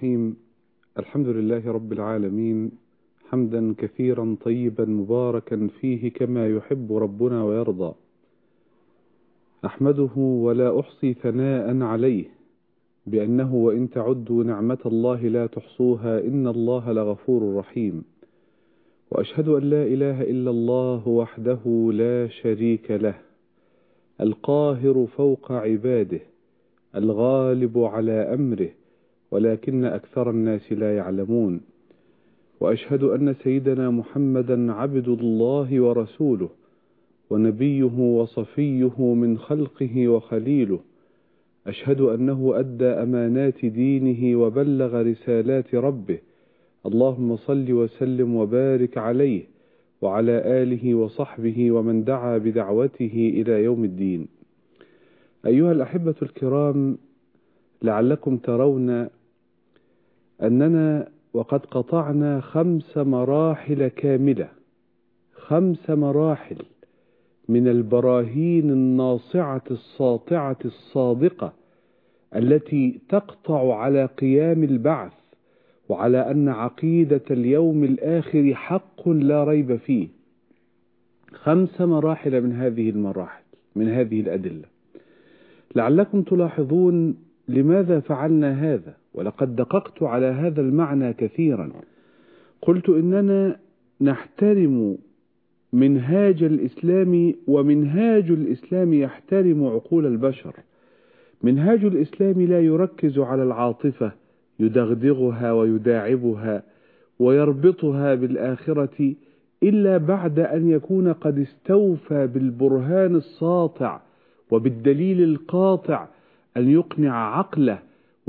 الرحيم. الحمد لله رب العالمين. حمدا كثيرا طيبا مباركا فيه كما يحب ربنا ويرضى. أحمده ولا أحصي ثناء عليه بأنه وإن تعدوا نعمة الله لا تحصوها إن الله لغفور رحيم. وأشهد أن لا إله إلا الله وحده لا شريك له القاهر فوق عباده الغالب على أمره ولكن أكثر الناس لا يعلمون. وأشهد أن سيدنا محمدا عبد الله ورسوله ونبيه وصفيه من خلقه وخليله. أشهد أنه أدى أمانات دينه وبلغ رسالات ربه. اللهم صل وسلم وبارك عليه وعلى آله وصحبه ومن دعا بدعوته إلى يوم الدين. أيها الأحبة الكرام لعلكم ترون أننا وقد قطعنا خمس مراحل كاملة خمس مراحل من البراهين الناصعة الساطعة الصادقة التي تقطع على قيام البعث وعلى أن عقيدة اليوم الآخر حق لا ريب فيه. خمس مراحل من هذه المراحل من هذه الأدلة. لعلكم تلاحظون لماذا فعلنا هذا. ولقد دققت على هذا المعنى كثيرا. قلت إننا نحترم منهاج الإسلام ومنهاج الإسلام يحترم عقول البشر. منهاج الإسلام لا يركز على العاطفة يدغدغها ويداعبها ويربطها بالآخرة إلا بعد أن يكون قد استوفى بالبرهان الساطع وبالدليل القاطع أن يقنع عقله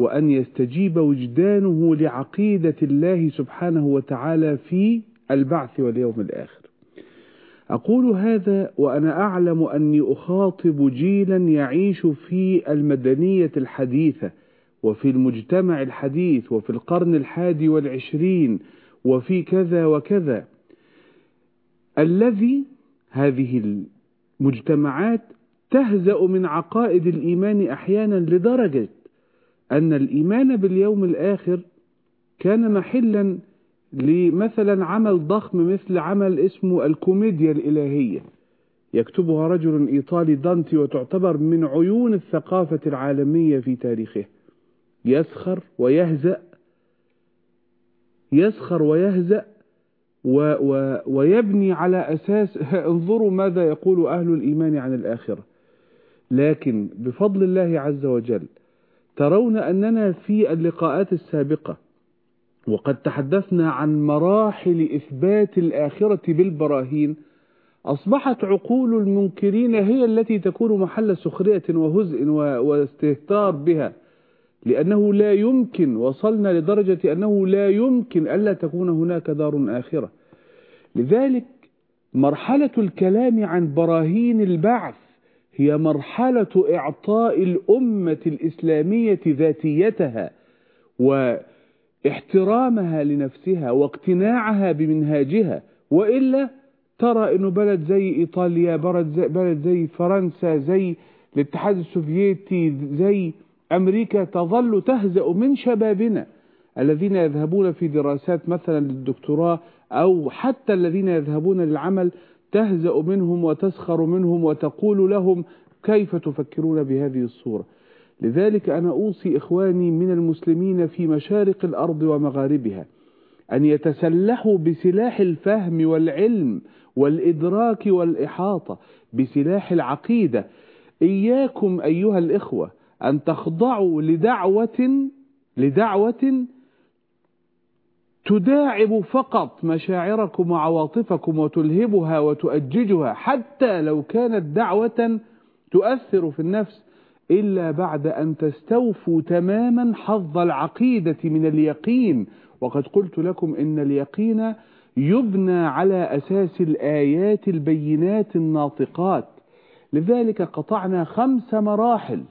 وأن يستجيب وجدانه لعقيدة الله سبحانه وتعالى في البعث واليوم الآخر. أقول هذا وأنا أعلم أني أخاطب جيلا يعيش في المدنية الحديثة وفي المجتمع الحديث وفي القرن الحادي والعشرين وفي كذا وكذا. الذي هذه المجتمعات تهزأ من عقائد الإيمان أحيانا لدرجة أن الإيمان باليوم الآخر كان محلا لمثلا عمل ضخم مثل عمل اسمه الكوميديا الإلهية. يكتبها رجل إيطالي دانتي وتعتبر من عيون الثقافة العالمية في تاريخه. يسخر ويهزأ يسخر ويهزأ و و ويبني على أساس انظروا ماذا يقول أهل الإيمان عن الآخرة. لكن بفضل الله عز وجل ترون أننا في اللقاءات السابقة وقد تحدثنا عن مراحل إثبات الآخرة بالبراهين أصبحت عقول المنكرين هي التي تكون محل سخرية وهزء واستهتار بها لأنه لا يمكن وصلنا لدرجة أنه لا يمكن ألا تكون هناك دار آخرة. لذلك مرحلة الكلام عن براهين البعث هي مرحلة إعطاء الأمة الإسلامية ذاتيتها واحترامها لنفسها واقتناعها بمنهاجها. وإلا ترى أنه بلد زي إيطاليا بلد زي, بلد زي فرنسا زي الاتحاد السوفيتي زي أمريكا تظل تهزأ من شبابنا. الذين يذهبون في دراسات مثلا للدكتوراه أو حتى الذين يذهبون للعمل تهزأ منهم وتسخر منهم وتقول لهم كيف تفكرون بهذه الصورة؟ لذلك أنا أوصي إخواني من المسلمين في مشارق الأرض ومغاربها أن يتسلحوا بسلاح الفهم والعلم والإدراك والإحاطة بسلاح العقيدة. إياكم أيها الإخوة أن تخضعوا لدعوة لدعوة تداعب فقط مشاعركم وعواطفكم وتلهبها وتؤججها حتى لو كانت دعوة تؤثر في النفس إلا بعد أن تستوفوا تماما حظ العقيدة من اليقين. وقد قلت لكم إن اليقين يبنى على أساس الآيات البينات الناطقات. لذلك قطعنا خمس مراحل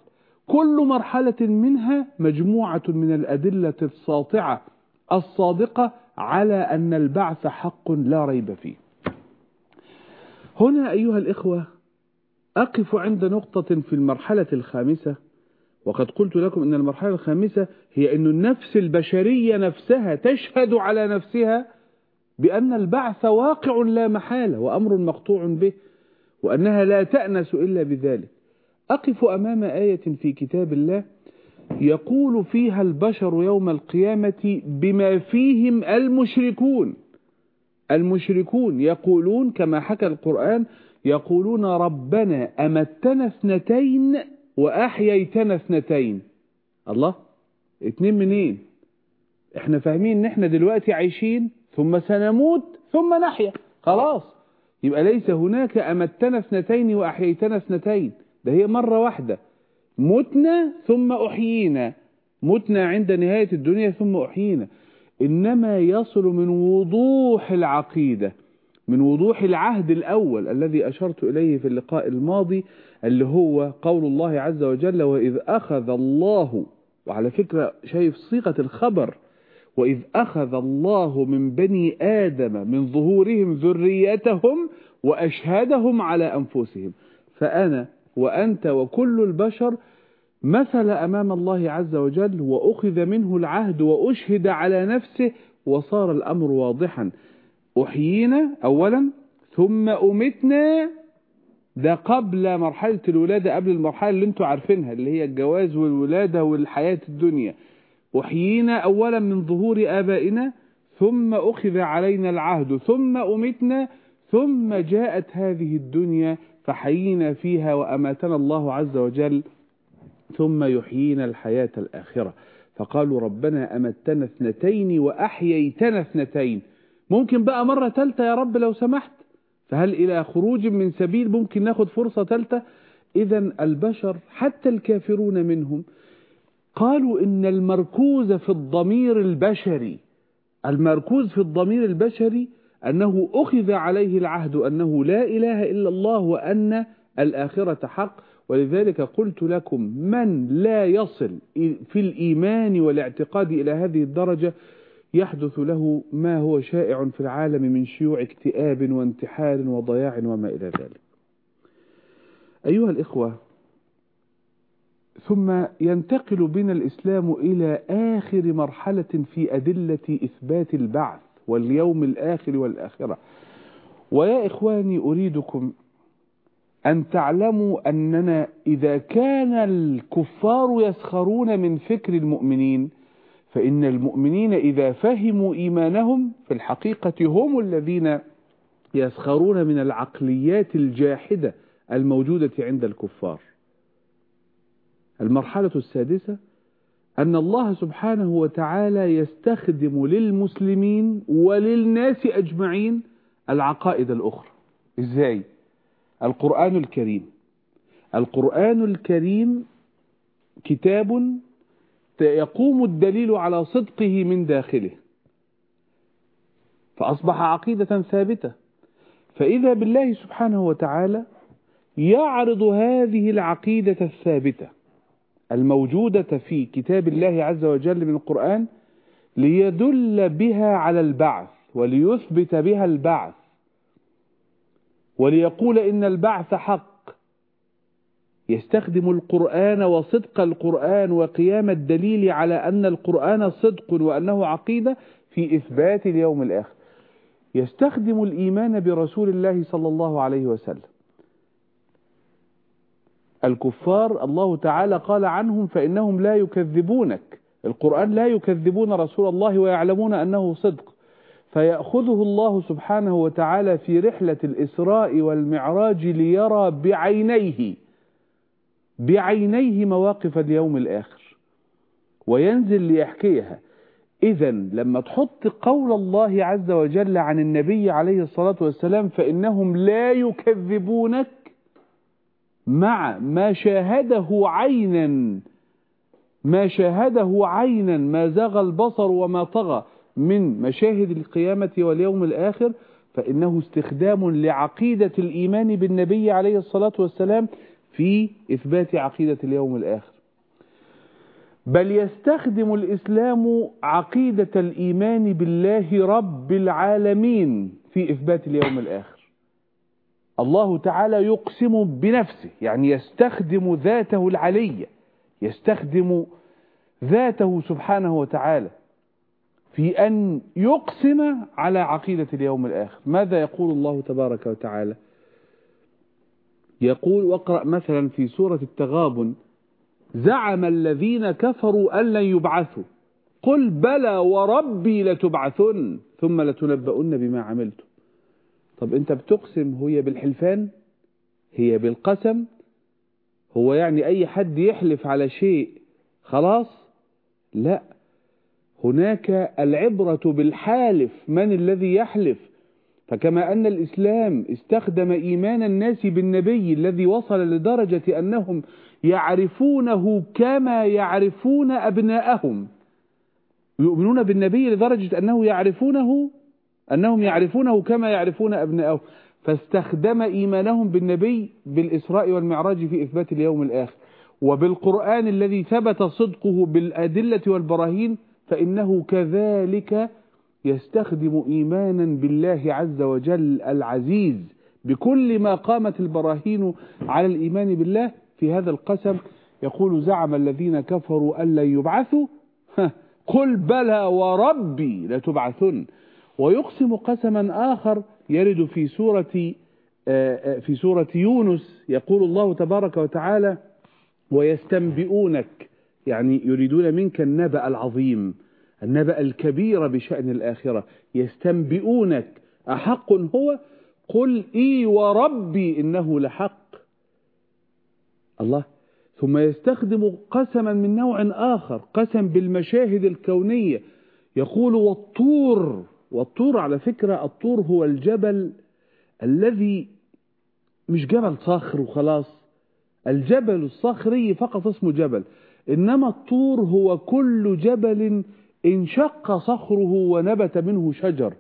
كل مرحلة منها مجموعة من الأدلة الساطعة. الصادقة على أن البعث حق لا ريب فيه. هنا أيها الإخوة أقف عند نقطة في المرحلة الخامسة وقد قلت لكم أن المرحلة الخامسة هي أن النفس البشرية نفسها تشهد على نفسها بأن البعث واقع لا محالة وأمر مقطوع به وأنها لا تأنس إلا بذلك. أقف أمام آية في كتاب الله يقول فيها البشر يوم القيامة بما فيهم المشركون. المشركون يقولون كما حكى القرآن يقولون ربنا أمتنا اثنتين وأحييتنا اثنتين. الله اتنين منين؟ إحنا فاهمين إن إحنا دلوقتي عايشين ثم سنموت ثم نحيا. خلاص. يبقى ليس هناك أمتنا اثنتين وأحييتنا اثنتين. ده هي مرة واحدة. متنا ثم أحيينا. متنا عند نهاية الدنيا ثم أحيينا. إنما يصل من وضوح العقيدة من وضوح العهد الأول الذي أشرت إليه في اللقاء الماضي اللي هو قول الله عز وجل وإذ أخذ الله وعلى فكرة شايف صيغة الخبر وإذ أخذ الله من بني آدم من ظهورهم ذريتهم وأشهدهم على أنفسهم. فأنا وأنت وكل البشر مثل أمام الله عز وجل وأخذ منه العهد وأشهد على نفسه وصار الأمر واضحا. أحيينا أولا ثم أمتنا ده قبل مرحلة الولادة قبل المرحلة اللي أنتوا عارفينها اللي هي الجواز والولادة والحياة الدنيا. أحيينا أولا من ظهور آبائنا ثم أخذ علينا العهد ثم أمتنا ثم جاءت هذه الدنيا فحيينا فيها وأماتنا الله عز وجل ثم يحيينا الحياة الآخرة. فقالوا ربنا أمتنا اثنتين وأحييتنا اثنتين. ممكن بقى مرة ثالثة يا رب لو سمحت؟ فهل إلى خروج من سبيل ممكن ناخد فرصة ثالثة؟ إذا البشر حتى الكافرون منهم قالوا إن المركوز في الضمير البشري. المركوز في الضمير البشري أنه أخذ عليه العهد أنه لا إله إلا الله وأن الآخرة حق. ولذلك قلت لكم من لا يصل في الإيمان والاعتقاد إلى هذه الدرجة يحدث له ما هو شائع في العالم من شيوع اكتئاب وانتحار وضياع وما إلى ذلك. أيها الإخوة ثم ينتقل بنا الإسلام إلى آخر مرحلة في أدلة إثبات البعث. واليوم الآخر والآخرة. ويا إخواني أريدكم أن تعلموا أننا إذا كان الكفار يسخرون من فكر المؤمنين فإن المؤمنين إذا فهموا إيمانهم في الحقيقة هم الذين يسخرون من العقليات الجاحدة الموجودة عند الكفار. المرحلة السادسة أن الله سبحانه وتعالى يستخدم للمسلمين وللناس أجمعين العقائد الأخرى. إزاي؟ القرآن الكريم. القرآن الكريم كتاب يقوم الدليل على صدقه من داخله. فأصبح عقيدة ثابتة. فإذا بالله سبحانه وتعالى يعرض هذه العقيدة الثابتة الموجودة في كتاب الله عز وجل من القرآن ليدل بها على البعث وليثبت بها البعث وليقول إن البعث حق. يستخدم القرآن وصدق القرآن وقيام الدليل على أن القرآن صدق وأنه عقيدة في إثبات اليوم الآخر. يستخدم الإيمان برسول الله صلى الله عليه وسلم. الكفار الله تعالى قال عنهم فإنهم لا يكذبونك. القرآن لا يكذبون رسول الله ويعلمون أنه صدق. فيأخذه الله سبحانه وتعالى في رحلة الإسراء والمعراج ليرى بعينيه بعينيه مواقف اليوم الآخر. وينزل ليحكيها. إذا لما تحط قول الله عز وجل عن النبي عليه الصلاة والسلام فإنهم لا يكذبونك مع ما شاهده عينا ما شاهده عينا ما زاغ البصر وما طغى من مشاهد القيامة واليوم الآخر فإنه استخدام لعقيدة الإيمان بالنبي عليه الصلاة والسلام في إثبات عقيدة اليوم الآخر. بل يستخدم الإسلام عقيدة الإيمان بالله رب العالمين في إثبات اليوم الآخر. الله تعالى يقسم بنفسه يعني يستخدم ذاته العلية يستخدم ذاته سبحانه وتعالى في أن يقسم على عقيدة اليوم الآخر. ماذا يقول الله تبارك وتعالى؟ يقول واقرأ مثلا في سورة التغابن زعم الذين كفروا أن لن يبعثوا قل بلى وربي لتبعثن ثم لتنبؤن بما عملتم. طب انت بتقسم هي بالحلفان هي بالقسم هو يعني أي حد يحلف على شيء خلاص؟ لا. هناك العبرة بالحالف من الذي يحلف؟ فكما أن الإسلام استخدم إيمان الناس بالنبي الذي وصل لدرجة أنهم يعرفونه كما يعرفون أبناءهم. يؤمنون بالنبي لدرجة أنه يعرفونه أنهم يعرفونه كما يعرفون أبناءهم فاستخدم إيمانهم بالنبي بالإسراء والمعراج في إثبات اليوم الآخر. وبالقرآن الذي ثبت صدقه بالأدلة والبراهين فإنه كذلك يستخدم إيمانا بالله عز وجل العزيز بكل ما قامت البراهين على الإيمان بالله. في هذا القسم يقول زعم الذين كفروا أن لن يبعثوا قل بلى وربي لتبعثن. ويقسم قسما آخر يرد في سورة في سورة يونس يقول الله تبارك وتعالى ويستنبئونك. يعني يريدون منك النبأ العظيم النبأ الكبير بشأن الآخرة. يستنبئونك. أحق هو قل إي وربي إنه لحق. الله. ثم يستخدم قسما من نوع آخر قسم بالمشاهد الكونية. يقول والطور. والطور على فكرة الطور هو الجبل الذي مش جبل صخر وخلاص. الجبل الصخري فقط اسمه جبل إنما الطور هو كل جبل انشق صخره ونبت منه شجر.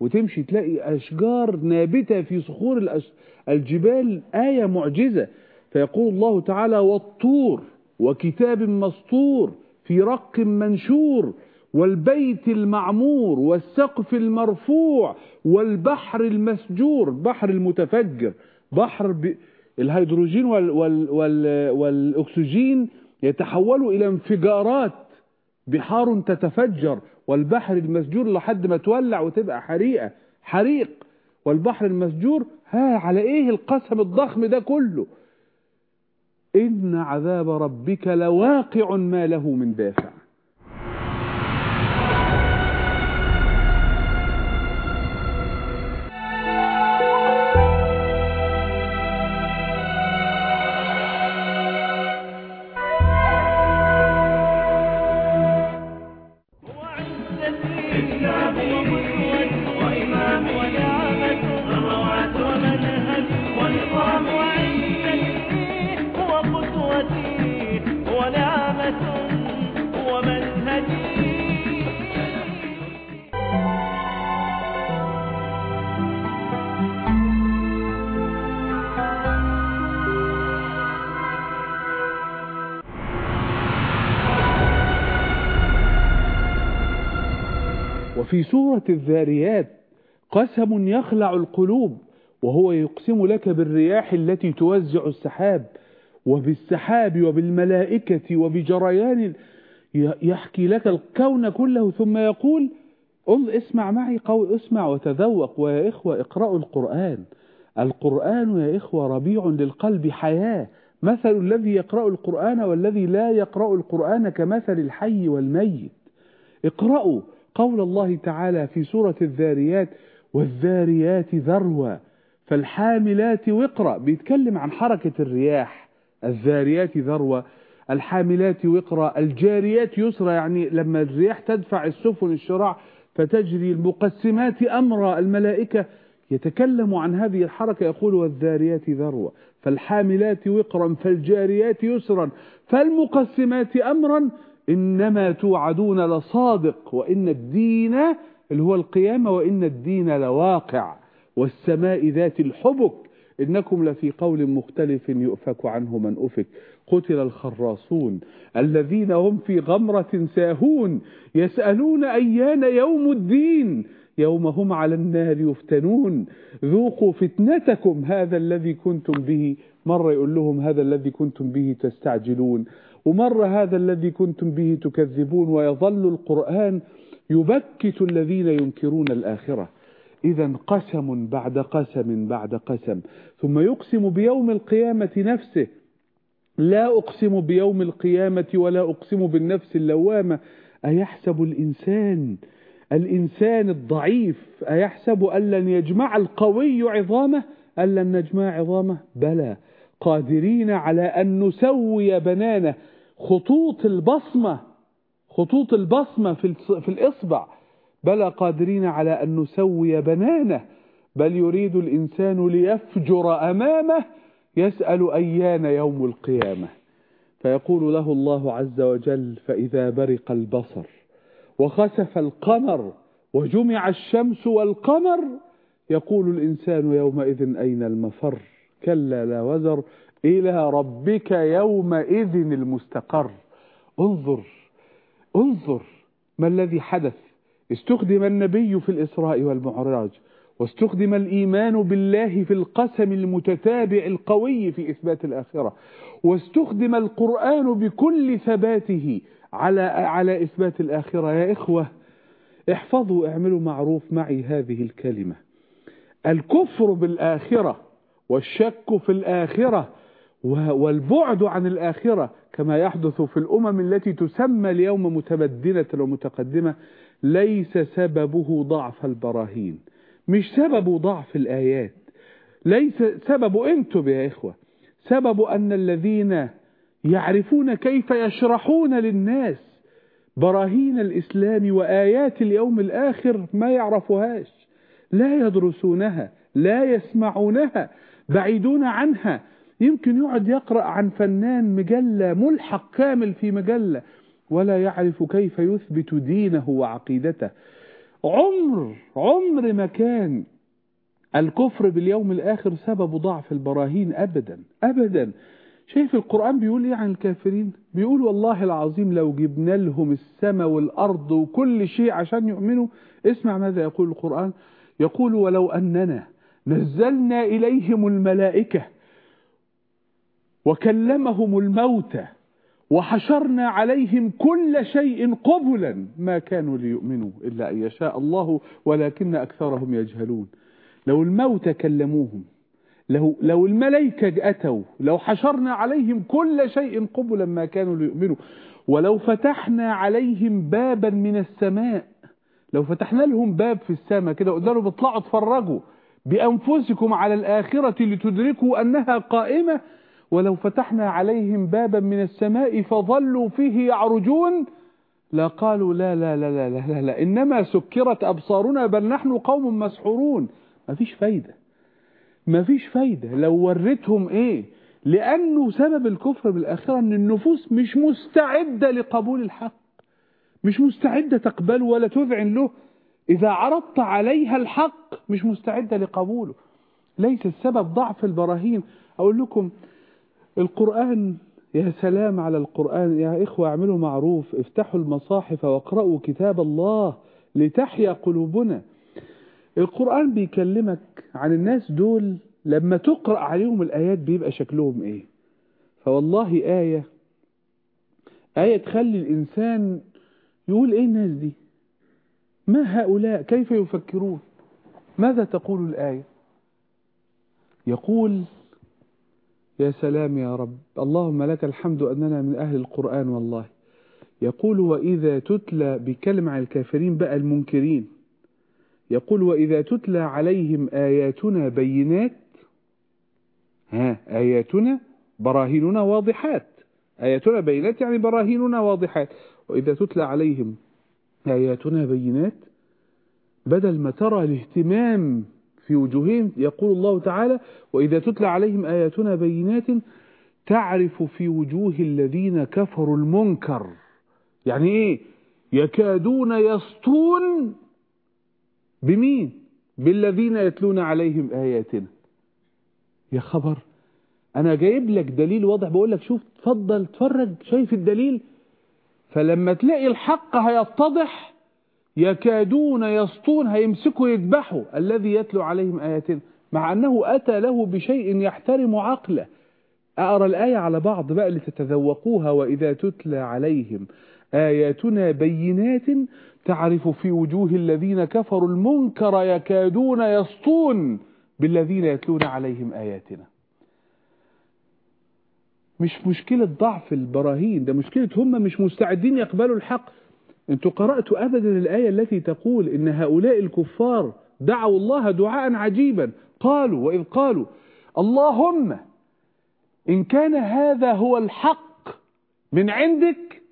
وتمشي تلاقي أشجار نابتة في صخور الجبال آية معجزة. فيقول الله تعالى والطور وكتاب مسطور في رق منشور. والبيت المعمور والسقف المرفوع والبحر المسجور بحر المتفجر بحر. الهيدروجين وال... وال... وال... والأكسجين يتحولوا إلى انفجارات بحار تتفجر والبحر المسجور لحد ما تولع وتبقى حريقة حريق والبحر المسجور ها على إيه القسم الضخم ده كله إن عذاب ربك لواقع ما له من دافع سورة الذاريات قسم يخلع القلوب وهو يقسم لك بالرياح التي توزع السحاب وبالسحاب وبالملائكة وبجريان يحكي لك الكون كله ثم يقول اسمع معي قول اسمع وتذوق. ويا إخوة اقرأوا القرآن. القرآن يا إخوة ربيع للقلب حياة. مثل الذي يقرأ القرآن والذي لا يقرأ القرآن كمثل الحي والميت. اقرأوا. قول الله تعالى في سورة الذاريات والذاريات ذروة فالحاملات وقرأ. بيتكلم عن حركة الرياح. الذاريات ذروة الحاملات وقرأ الجاريات يسرى يعني لما الرياح تدفع السفن الشراع فتجري المقسمات أمر الملائكة يتكلم عن هذه الحركة. يقول والذاريات ذروة فالحاملات وقرا فالجاريات يسرا فالمقسمات أمرا. إنما توعدون لصادق وإن الدين اللي هو القيامة وإن الدين لواقع والسماء ذات الحبك. إنكم لفي قول مختلف يؤفك عنه من أفك. قتل الخراصون الذين هم في غمرة ساهون يسألون أيان يوم الدين. يوم هم على النار يفتنون. ذوقوا فتنتكم هذا الذي كنتم به. مرة يقول لهم هذا الذي كنتم به تستعجلون. ومرة هذا الذي كنتم به تكذبون ويظل القرآن يبكت الذين ينكرون الآخرة. إذا قسم بعد قسم بعد قسم. ثم يقسم بيوم القيامة نفسه. لا أقسم بيوم القيامة ولا أقسم بالنفس اللوامة. أيحسب الإنسان؟ الإنسان الضعيف. أيحسب أن لن يجمع القوي عظامه؟ أن لن نجمع عظامه؟ بلى. قادرين على أن نسوي بنانه. خطوط البصمة خطوط البصمة في في الإصبع. بلى قادرين على أن نسوي بنانه بل يريد الإنسان ليفجر أمامه يسأل أيان يوم القيامة. فيقول له الله عز وجل فإذا برق البصر وخسف القمر وجمع الشمس والقمر يقول الإنسان يومئذ أين المفر؟ كلا لا وزر إلى ربك يومئذ المستقر. انظر انظر ما الذي حدث. استخدم النبي في الإسراء والمعراج واستخدم الإيمان بالله في القسم المتتابع القوي في إثبات الآخرة واستخدم القرآن بكل ثباته على على إثبات الآخرة. يا إخوة احفظوا اعملوا معروف معي هذه الكلمة. الكفر بالآخرة والشك في الآخرة والبعد عن الآخرة كما يحدث في الأمم التي تسمى اليوم متمدنة ومتقدمة ليس سببه ضعف البراهين. مش سببه ضعف الآيات. ليس سببه أنتم يا إخوة سبب أن الذين يعرفون كيف يشرحون للناس براهين الإسلام وآيات اليوم الآخر ما يعرفوهاش لا يدرسونها لا يسمعونها بعيدون عنها يمكن يقعد يقرأ عن فنان مجلة ملحق كامل في مجلة. ولا يعرف كيف يثبت دينه وعقيدته. عمر عمر ما كان الكفر باليوم الآخر سبب ضعف البراهين أبدا أبدا. شايف القرآن بيقول إيه عن الكافرين؟ بيقول والله العظيم لو جبنا لهم السماء والأرض وكل شيء عشان يؤمنوا. اسمع ماذا يقول القرآن. يقول ولو أننا نزلنا إليهم الملائكة وكلمهم الموتى وحشرنا عليهم كل شيء قبلا ما كانوا ليؤمنوا إلا أن يشاء الله ولكن أكثرهم يجهلون. لو الموتى كلموهم لو, لو الملائكة أتوا لو حشرنا عليهم كل شيء قبلا ما كانوا ليؤمنوا ولو فتحنا عليهم بابا من السماء لو فتحنا لهم باب في السماء كده قلنا لهم اطلعوا اتفرجوا بأنفسكم على الآخرة لتدركوا أنها قائمة ولو فتحنا عليهم بابا من السماء فظلوا فيه يعرجون لا قالوا لا لا لا لا لا, لا, لا إنما سكرت أبصارنا بل نحن قوم مسحورون. ما فيش فايدة ما فيش فايدة. لو وريتهم إيه؟ لأنه سبب الكفر بالآخرة أن النفوس مش مستعدة لقبول الحق مش مستعدة تقبله ولا تذعن له. إذا عرضت عليها الحق مش مستعدة لقبوله. ليس السبب ضعف البراهين. أقول لكم القرآن يا سلام على القرآن يا إخوة اعملوا معروف افتحوا المصاحف واقرأوا كتاب الله لتحيا قلوبنا. القرآن بيكلمك عن الناس دول لما تقرأ عليهم الآيات بيبقى شكلهم إيه؟ فوالله آية آية تخلي الإنسان يقول إيه الناس دي؟ ما هؤلاء؟ كيف يفكرون؟ ماذا تقول الآية؟ يقول يا سلام يا رب. اللهم لك الحمد أننا من أهل القرآن والله. يقول وإذا تتلى بكلمة عن الكافرين بقى المنكرين. يقول وإذا تتلى عليهم آياتنا بينات. ها آياتنا براهيننا واضحات. آياتنا بينات يعني براهيننا واضحات. وإذا تتلى عليهم آياتنا بينات بدل ما ترى الاهتمام في وجوههم يقول الله تعالى وإذا تتلى عليهم آياتنا بينات تعرف في وجوه الذين كفروا المنكر. يعني إيه؟ يكادون يسطون بمين؟ بالذين يتلون عليهم آياتنا. يا خبر أنا جايب لك دليل واضح بقول لك شوف تفضل تفرج شايف الدليل؟ فلما تلاقي الحق هيتضح يكادون يسطون هيمسكوا يذبحوا الذي يتلو عليهم آياتنا. مع أنه أتى له بشيء يحترم عقله. أقرأ الآية على بعض بقى لتتذوقوها وإذا تتلى عليهم. آياتنا بينات تعرف في وجوه الذين كفروا المنكر يكادون يسطون بالذين يتلون عليهم آياتنا. مش مشكلة ضعف البراهين ده مشكلة هم مش مستعدين يقبلوا الحق. أنتوا قرأتوا أبدا الآية التي تقول إن هؤلاء الكفار دعوا الله دعاء عجيبا. قالوا وإذ قالوا اللهم إن كان هذا هو الحق من عندك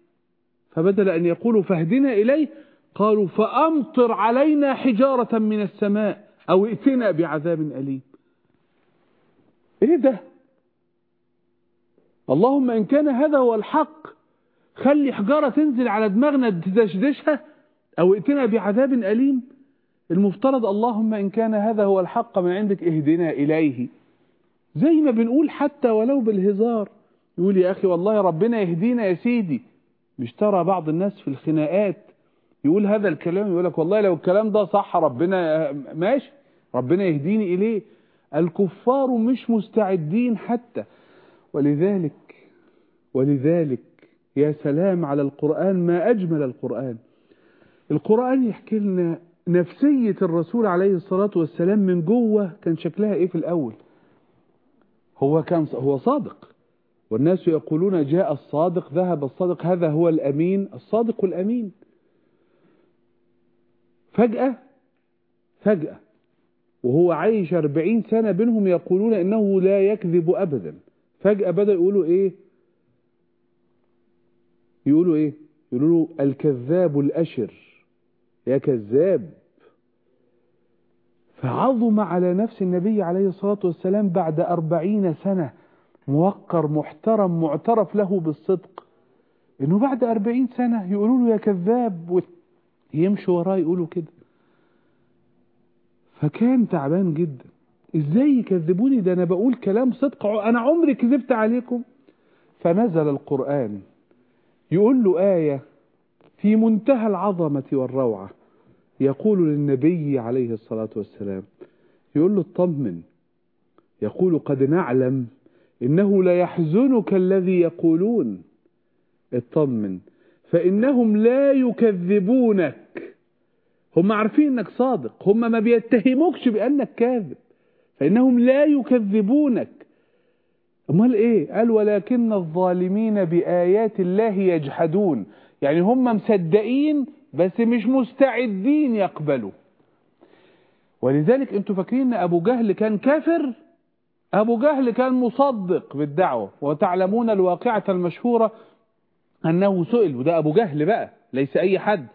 فبدل أن يقولوا فاهدنا إليه قالوا فأمطر علينا حجارة من السماء أو ائتنا بعذاب أليم. إيه ده؟ اللهم إن كان هذا هو الحق خلي حجارة تنزل على دماغنا تدشدشها أو ائتنا بعذاب أليم. المفترض اللهم إن كان هذا هو الحق من عندك اهدنا إليه. زي ما بنقول حتى ولو بالهزار. يقول يا أخي والله ربنا يهدينا يا سيدي. مش ترى بعض الناس في الخناقات. يقول هذا الكلام يقول لك والله لو الكلام ده صح ربنا ماشي. ربنا يهديني إليه. الكفار مش مستعدين حتى. ولذلك ولذلك يا سلام على القرآن ما أجمل القرآن. القرآن يحكي لنا نفسية الرسول عليه الصلاة والسلام من جوة كان شكلها إيه في الأول؟ هو كان هو صادق. والناس يقولون جاء الصادق ذهب الصادق هذا هو الأمين الصادق الأمين. فجأة فجأة وهو عايش أربعين سنة بينهم يقولون إنه لا يكذب أبدا. فجأة بدأ يقولوا إيه؟ يقولوا إيه؟ يقولوا الكذاب الأشر. يا كذاب. فعظم على نفس النبي عليه الصلاة والسلام بعد أربعين سنة موقر محترم معترف له بالصدق. إنه بعد أربعين سنة يقولوا له يا كذاب يمشوا وراه يقولوا كده. فكان تعبان جدا. إزاي يكذبوني؟ ده أنا بقول كلام صدق. أنا عمري كذبت عليكم. فنزل القرآن. يقول له آية في منتهى العظمة والروعة. يقول للنبي عليه الصلاة والسلام يقول له اطمن. يقول قد نعلم إنه لا يحزنك الذي يقولون. اطمن. فإنهم لا يكذبونك. هم عارفين إنك صادق. هم ما بيتهموكش بأنك كاذب. فإنهم لا يكذبونك. أمال إيه؟ قال ولكن الظالمين بآيات الله يجحدون. يعني هم مصدقين بس مش مستعدين يقبلوا. ولذلك أنتوا فاكرين إن أبو جهل كان كافر؟ أبو جهل كان مصدق بالدعوة. وتعلمون الواقعة المشهورة أنه سئل وده أبو جهل بقى ليس أي حد.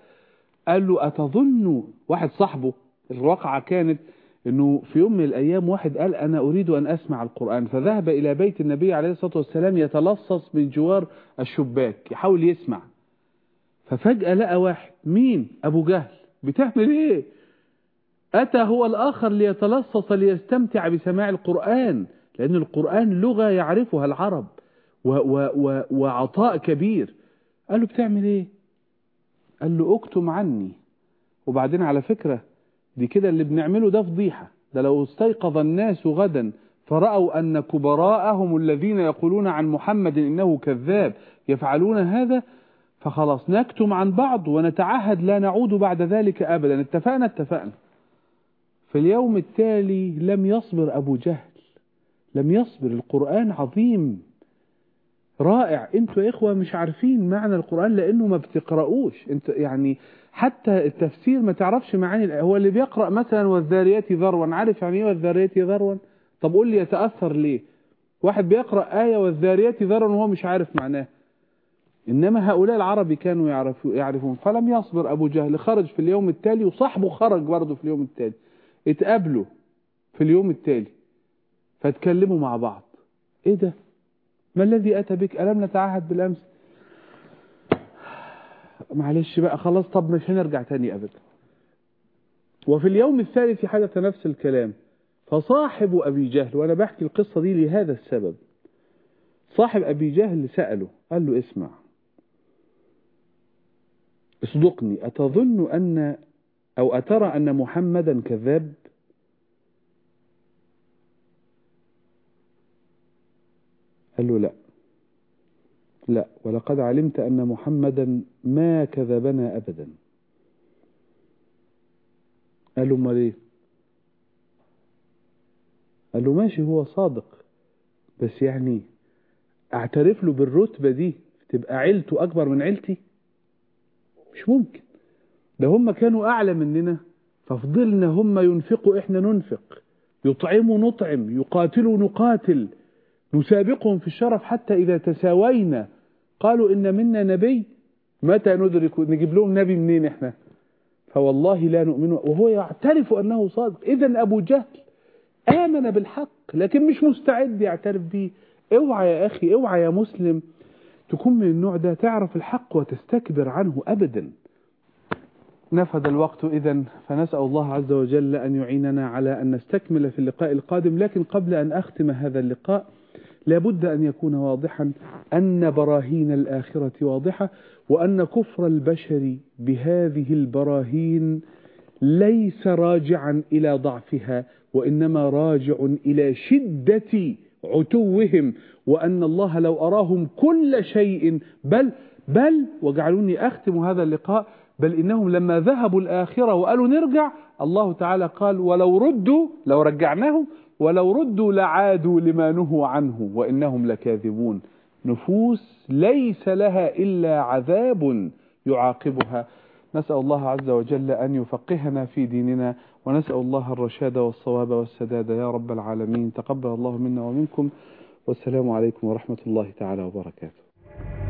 قال له أتظن؟ واحد صاحبه الواقعة كانت إنه في يوم من الأيام واحد قال أنا أريد أن أسمع القرآن فذهب إلى بيت النبي عليه الصلاة والسلام يتلصص من جوار الشباك يحاول يسمع. ففجأة لقى واحد مين؟ أبو جهل. بتعمل إيه؟ أتى هو الآخر ليتلصص ليستمتع بسماع القرآن لأن القرآن لغة يعرفها العرب و و و وعطاء كبير. قال له بتعمل إيه؟ قال له اكتم عني. وبعدين على فكرة دي كده اللي بنعمله ده فضيحة. ده لو استيقظ الناس غدا فرأوا أن كبراءهم الذين يقولون عن محمد إنه كذاب يفعلون هذا فخلاص نكتم عن بعض ونتعهد لا نعود بعد ذلك أبدا. اتفقنا؟ اتفقنا. في اليوم التالي لم يصبر أبو جهل لم يصبر. القرآن عظيم. رائع. أنتوا يا إخوة مش عارفين معنى القرآن لأنه ما بتقرأوش انت يعني حتى التفسير ما تعرفش معاني هو اللي بيقرأ مثلا والذاريات ذروا عارف يعني إيه والذاريات ذروا طب قول لي يتأثر ليه؟ واحد بيقرأ آية والذاريات ذروا وهو مش عارف معناه إنما هؤلاء العربي كانوا يعرفوا يعرفون. فلم يصبر أبو جهل. خرج في اليوم التالي وصاحبه خرج برضه في اليوم التالي. اتقابلوا في اليوم التالي. فاتكلموا مع بعض. إيه ده؟ ما الذي أتى بك؟ ألم نتعهد بالأمس؟ معلش بقى خلاص طب مش هنرجع تاني أبدا. وفي اليوم الثالث حدث نفس الكلام. فصاحب أبي جهل وأنا بحكي القصة دي لهذا السبب. صاحب أبي جهل سأله قال له اسمع. اصدقني أتظن أن أو أترى أن محمدا كذاب؟ قال له لا. لا ولقد علمت أن محمدا ما كذبنا أبدا. قال له أمال إيه؟ قال له ماشي هو صادق. بس يعني أعترف له بالرتبة دي تبقى عيلته أكبر من عيلتي؟ مش ممكن. ده هم كانوا أعلى مننا ففضلنا هم ينفقوا إحنا ننفق. يطعموا نطعم يقاتلوا نقاتل. نسابقهم في الشرف حتى إذا تساوينا. قالوا إن منا نبي متى ندرك نجيب لهم نبي منين إحنا؟ فوالله لا نؤمن. وهو يعترف أنه صادق. إذا أبو جهل آمن بالحق لكن مش مستعد يعترف به. اوعى يا أخي اوعى يا مسلم تكون من النوع ده تعرف الحق وتستكبر عنه أبدا. نفذ الوقت إذا فنسأل الله عز وجل أن يعيننا على أن نستكمل في اللقاء القادم. لكن قبل أن أختم هذا اللقاء لابد أن يكون واضحا أن براهين الآخرة واضحة وأن كفر البشر بهذه البراهين ليس راجعا إلى ضعفها وإنما راجع إلى شدة عتوهم وأن الله لو أراهم كل شيء بل بل وجعلوني أختم هذا اللقاء بل إنهم لما ذهبوا الآخرة وقالوا نرجع الله تعالى قال ولو ردوا لو رجعناهم ولو ردوا لعادوا لما نهوا عنه وإنهم لكاذبون. نفوس ليس لها إلا عذاب يعاقبها. نسأل الله عز وجل أن يفقهنا في ديننا ونسأل الله الرشاد والصواب والسداد. يا رب العالمين تقبل الله منا ومنكم. والسلام عليكم ورحمة الله تعالى وبركاته.